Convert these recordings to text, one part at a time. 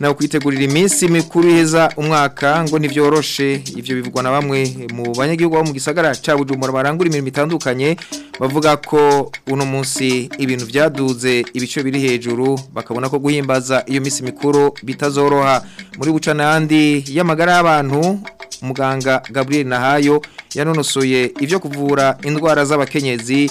nawe kwitegurira iminsi mikuru iheza umwaka ngo ntibyoroshe ibyo bivugwa na bamwe mu banyagihugu mu gisagara cya bujumbura barangura imirimo itandukanye bavuga ko uno munsi ibintu byaduze ibice biri hejuru bakabona ko guhimbaza iyo minsi mikuru bitazoroha muri buca andi y'amagara y'abantu muganga gaburiyeri nahayo yanonosoye ibyo kuvura indwara z'abakenyezi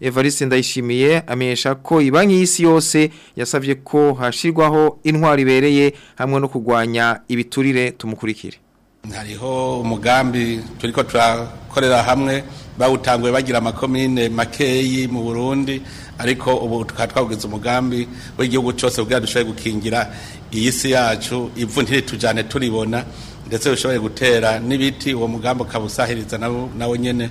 Evariste Ndayishimiye amesha ko ibanki y'isi yose yasabye ko hashirwaho intwari ibereye hamwe no kugwanya ibiturire tumukurikire hariho umugambi turiko turakorera hamwe bawutanguye bagira amakomine makeyi mu burundi ariko ubu tukaba twawugeze umugambi w'igihugu cyose kugira dushobore gukingira iyi si yacu ivu ntiritujyane turibona ndetse dushobore gutera n'ibiti uwo mugambi ukaba usahiriza nawo nyine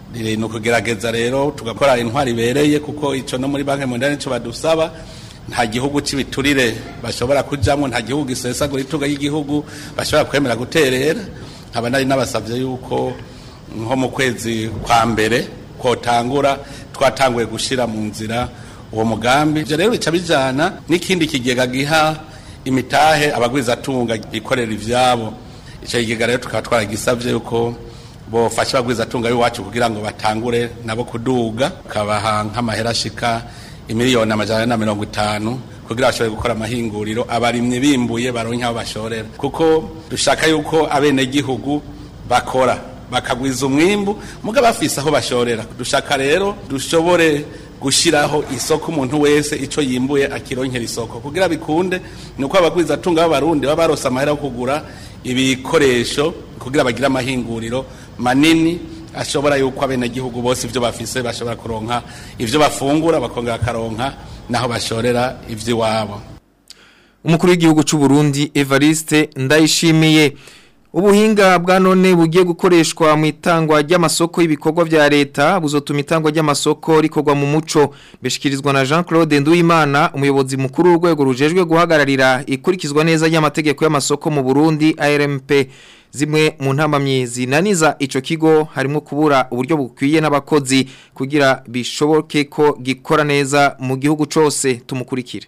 ni ukugerageza rero tugakora intwari ibereye kuko icyo no muri banki mu nicyo badusaba nta gihugu cy'ibiturire bashobora kujyamo nta gihugu gisesagura itunga ry'igihugu bashobora kwemera guterera nkaba nari nabasabye yuko nko mu kwezi kwa mbere kotangura twatanguye gushyira mu nzira uwo mugambi ibyo rero bica bijyana n'ikindi kigega giha imitahe abagwizatunga ikorera ibyabo icyo kigega rero tukaba twaragisabye yuko bofasha abagwizatunga y’iwacu kugira ngo batangure nabo kuduga ukabaha nk'amahera ashika imiliyoni amajana na mirongo itanu kugira bashobore gukora amahinguriro abarimyi bimbuye baronke aho bashorera kuko dushaka yuko abenegihugu bakora bakagwiza umwimbu muga bafise aho bashorera dushaka rero dushobore gushyiraho isoko umuntu wese ico yimbuye akironkera isoko kugira bikunde nuko abagwiza atunga b'abarundi baba barose amahera yo kugura ibikoresho kugira bagire amahinguriro manini ashobora yuko abenegihugu bose ibyo bafise bashobora kuronka ibyo bafungura bakongera bakaronka n'aho bashorera iby'iwabo umukuru w'igihugu cy'u Burundi Evariste ndayishimiye ubuhinga bwa none bugiye gukoreshwa mu itangwa ry'amasoko y'ibikorwa bya leta buzotuma itangwa ry'amasoko rikorwa mu muco bishikirizwa na Jean Claude Nduwimana umuyobozi mukuru w'urwego rujejwe guhagararira ikurikizwa neza ry'amategeko y'amasoko mu Burundi ARMP zimwe mu ntamamyi zinaniza ico kigo harimo kubura uburyo bukwiye n'abakozi kugira bishoboke ko gikora neza mu gihugu cose tumukurikire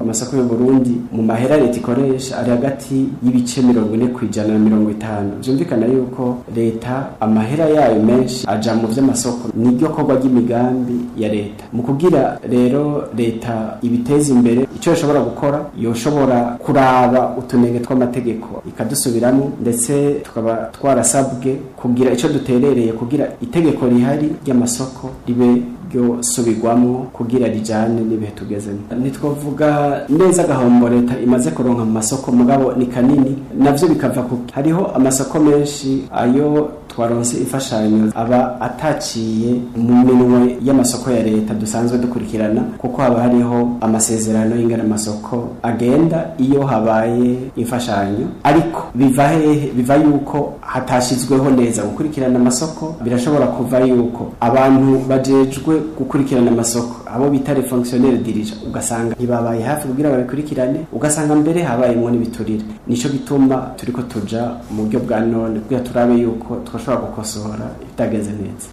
amasoko y'u Burundi mu mahera leta ikoresha ari hagati y'ibice mirongo ine ku ijana na mirongo itanu byumvikana yuko leta amahera yayo menshi aja mu vy'amasoko niryo korwa ry'imigambi ya leta mu kugira rero leta ibiteza duteza imbere icyo ishobora gukora yoshobora kuraba utunenge tw'amategeko ikadusubiramo ndetse tukaba twarasabwe kugira icyo duterereye kugira itegeko rihari ry'amasoko ribe ryo subigwamo kugira rijane n'ibihe tugezemo nitwavuga neza agahombo leta imaze kuronka mu masoko mugabo ni kanini nabyo bikava kuko hariho amasoko menshi ayo twaronse imfashanyo aba ataciye mu minwe y'amasoko ya leta dusanzwe dukurikirana kuko haba hariho amasezerano y'ingana amasoko agenda iyo habaye imfashanyo ariko biva hehe biva yuko hatashyizweho neza gukurikirana amasoko birashobora kuva yuko abantu bajejwe gukurikirana amasoko abo bita refonctionnaire dirija ugasanga ntibabaye hafi kugira babikurikirane ugasanga mbere habayemo n'ibiturire nico bituma turiko tuja mu buryo bwa none kugira turabe yuko twashobora gukosora ibitagenze neza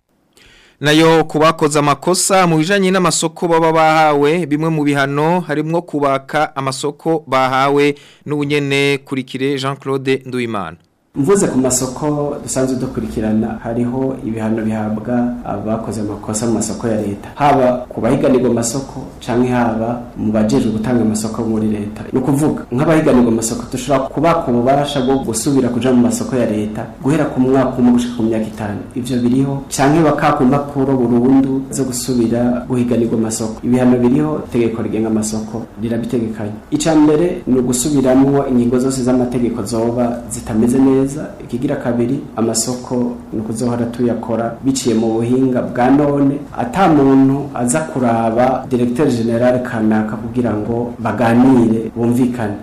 nayo kubakoza amakosa mu bijanye n'amasoko baba bahawe bimwe mu bihano harimo kubaka amasoko bahawe n'ubunyene kurikire Jean Claude Nduimana mvuze ku masoko dusanzwe dukurikirana hariho ibihano bihabwa abakoze amakosa mu masoko ya leta haba ku bahiganirwa amasoko cyangwa haba mu bajejwe gutanga amasoko muri leta ni ukuvuga nk'abahiganirwa amasoko dushobora kubaka ububasha bwo gusubira kuja mu masoko ya leta guhera ku mwaka umwe gushika ku myaka itanu ibyo biriho cyangwa bakaka impapuro burundu zo gusubira guhiganirwa amasoko ibihano biriho itegeko rigenga amasoko rirabitegekanya icya mbere ni ugusubiramwo ingingo zose z'amategeko zoba zitameze neza neza ikigira kabiri amasoko ni ukuzohora tuyakora biciye mu buhinga bwa none ata muntu aza kuraba Directeur General Kanaka kugira ngo baganire bumvikane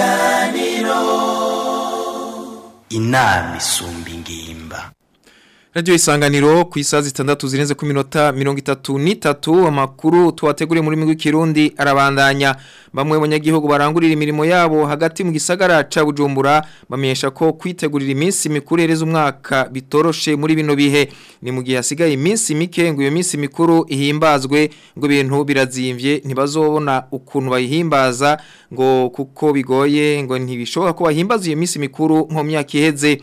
isanganiro inama isumba ingimba Radio isanganiro ku isaha zitandatu zirenze ku minota n'itatu amakuru tuwategure muri migwi kirundi arabandanya bamwe banyagihugu barangurira imirimo yabo hagati mu gisagara ca Bujumbura bamenyesha ko kwitegurira iminsi mikuru ereza umwaka bitoroshe muri bino bihe ni mu gihe hasigaye iminsi mike ngo iyo minsi mikuru ihimbazwe ngo ibintu birazimvye ntibazobona ukuntu bayihimbaza ngo kuko bigoye ngo ntibishoboka ko bahimbaza iyo minsi mikuru nko myaka iheze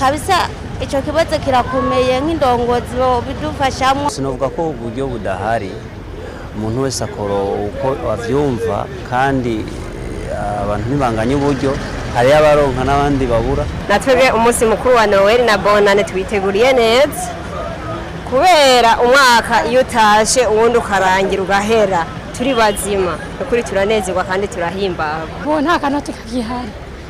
kabisa icyo kibazo kirakomeye nk'indongozi bidufashamo sinavuga ko uburyo budahari umuntu wese akora uko abyumva kandi eh, abantu ntibanganye uburyo hari abaronka n'abandi babura na twebwe umunsi mukuru wa noel na bonane twiteguriye neza kubera umwaka iyo utaje ubundi ukarangira ugahera turi bazima ukuri turanezerwa kandi turahimbawe ubu nta kantu tukagihari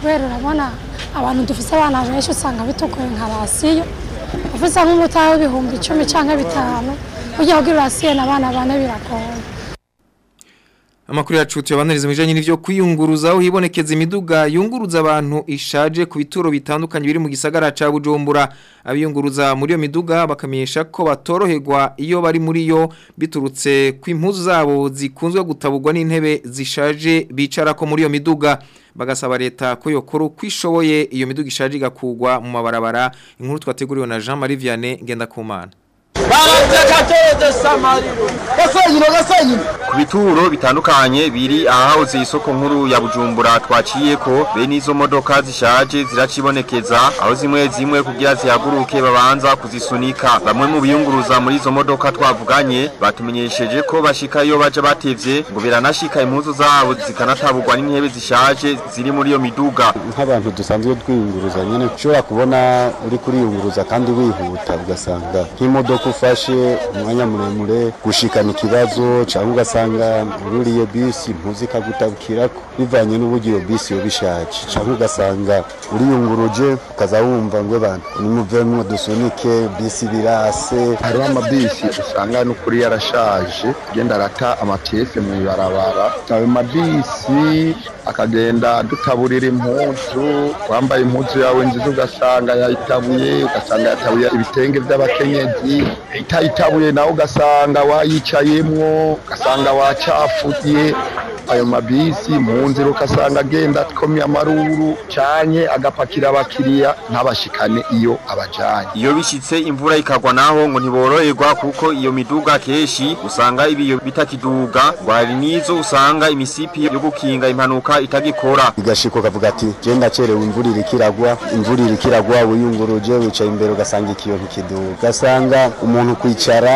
kubera urabona abantu dufise abana benshi usanga bitukuye nka rasiyo ufise nk'umutahe w'ibihumbi icumi cyangwa bitanu ujya kugira rasiyo na bana bane biragoye amakuru yacu tuyabaniriza mu bijyanye n'ibyo kwiyunguruza aho hibonekeza imiduga yunguruza abantu ishaje ku bituro bitandukanye biri mu gisagara cya bujumbura abiyunguruza muri iyo miduga bakamenyesha ko batoroherwa iyo bari muri yo biturutse ku impuzu zabo zikunzwe gutaburwa n'intebe zishaje bicara ko muri iyo miduga bagasaba leta ko yokora uko ishoboye iyo miduga ishaje igakugwa mu mabarabara inkuru twateguriwe na jean marie vianney ngendakumana ku bituro bitandukanye biri ahahoze isoko nkuru ya bujumbura twaciye ko bene izo modoka zishaje ziracibonekeza aho zimwe zimwe kugira zihaguruke babanza kuzisunika bamwe mu biyunguruza muri izo modoka twavuganye batumenyesheje ko bashikayo baje batevye ngo biranashika impuzu zabo zikanatabugwa n'intebe zishaje ziri muri iyo miduga nk'abantu dusanzwe twiyunguruza nyene ushobora kubona uri kuriyunguruza kandi wihuta ugasanga nk'imodoka rudufashe umwanya muremure gushikana ikibazo cyangwa ugasanga ruriye bisi ntuzi ikagutabukira bivanye n'uburyo iyo bisi iyo bishaje cyangwa ugasanga uriyunguruje ukaza wumva ngo bantu nimuvemo dusunike bisi birase hariho amabisi usanga n'ukuri yarashaje agenda arata amakese mu ibarabara ayo mabisi akagenda dutaburira impuzu wambaye impuzu yawe nziza ugasanga yayitabuye ugasanga yatabuye ibitenge by'abakenyezi itabuye nawe ugasanga wayicayemwo ugasanga wacafuriye ayo mabisi mu nzira ukasanga agenda akomye amaruru cyane agapakira abakiriya ntabashikane iyo abajyanye iyo bishyitse imvura ikagwa naho ngo ntiboroherwa kuko iyo miduga kenshi usanga ibiyo bitakiduga ngo hari n'izo usanga imisipi yo gukinga impanuka itagikora igashiko kavuga ati genda cerewe imvura irikiragwa imvura irikiragwa wiyunguruje wicaye imbere ugasanga ikintu kiduga ugasanga umuntu kwicara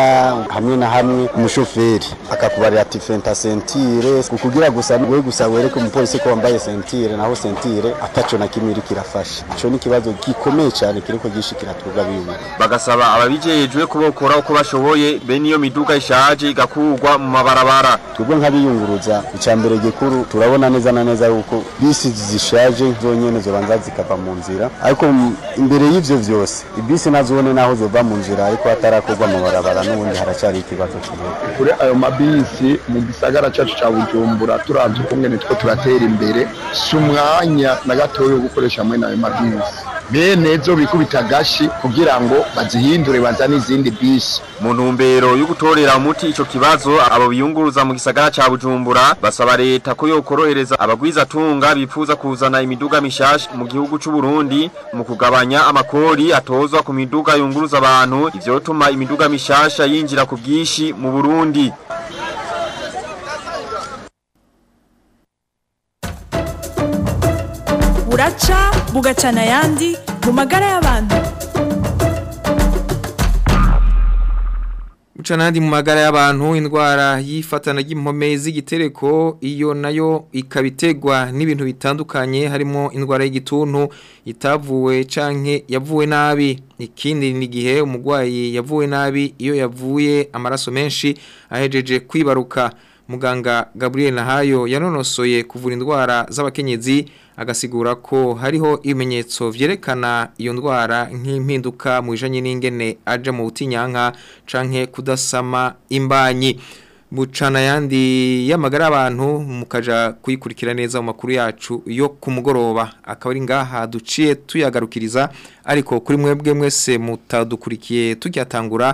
hamwe na hamwe umushoferi akakubarira ati fenta sentire kukugira buriya gusa we gusa wereke umupolisi ko wambaye sentire naho sentire ataco na kimwe iriko irafasha ico ni ikibazo gikomeye cyane cane ko gishikira twebwe abibuka bagasaba ababijejwe ko uko bashoboye be niyo miduga ishaje igakurwa mu mabarabara twebwe nk'abiyunguruza mbere gikuru turabona neza na neza yuko bisi zishaje zonyene zobanza zikava mu nzira ariko imbere y'ivyo vyose ibisi nazone naho zova mu nzira ariko hatarakorwa amabarabara n'ubundi haracari ikibazo kinini kuri ayo mabisi mu gisagara cacu ca bujumbura kubura turanze ukumwe nitwo turatera imbere si umwanya na gatoya wo gukoresha muri nayo mabisi bene zo bikubita agashi kugira ngo bazihindure bazane izindi bisi mu ntumbero yo gutorera umuti icyo kibazo abo biyunguruza mu gisagara cya bujumbura basaba leta ko yokorohereza abagwiza tunga bifuza kuzana imiduga mishasha mu gihugu cy'u Burundi mu kugabanya amakori atozwa ku miduga yunguruza abantu ibyo tuma imiduga mishasha yinjira ku bwishi mu Burundi bugacana ayandi mu magara y'abantu guca n'andi mu magara y'abantu indwara yifatana ry'impome z'igitereko iyo nayo ikaba iterwa n'ibintu bitandukanye harimo indwara y'igituntu itavuwe canke yavuwe nabi ikindi ni igihe umurwayi yavuwe nabi iyo yavuye amaraso menshi ahejeje kwibaruka muganga gaburiyeri nahayo yanonosoye kuvura indwara z'abakenyezi agasigura ko hariho ibimenyetso vyerekana iyo ndwara nk'impinduka mu bijyanye n'ingene aje mu butinyanka canke kudasama imbanyi Mucana yandi yamagara abantu mukaja kuyikurikira neza mu makuru yacu yo ku mugoroba akaba ari ngaha duciye tuyagarukiriza ariko kuri mwebwe mwese mutadukurikiye tujyatangura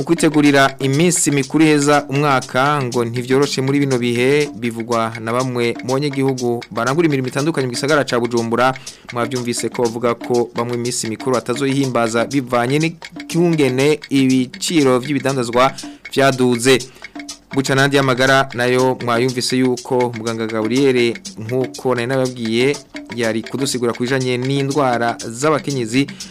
ukwitegurira iminsi mikuru iheza umwaka ngo ntibyoroshe muri bino bihe bivugwa na bamwe mu banyagihugu barangura imirimo itandukanye mu gisagara cya bujumbura mwabyumvise ko bavuga ko bamwe iminsi mikuru batazoyihimbaza bivanye n'ikungene ibiciro by'ibidandazwa byaduze guca n'andi nayo mwayumvise yuko muganga gaburiyeri nk'uko nari nababwiye yari kudusigura ku n'indwara z'abakenyezi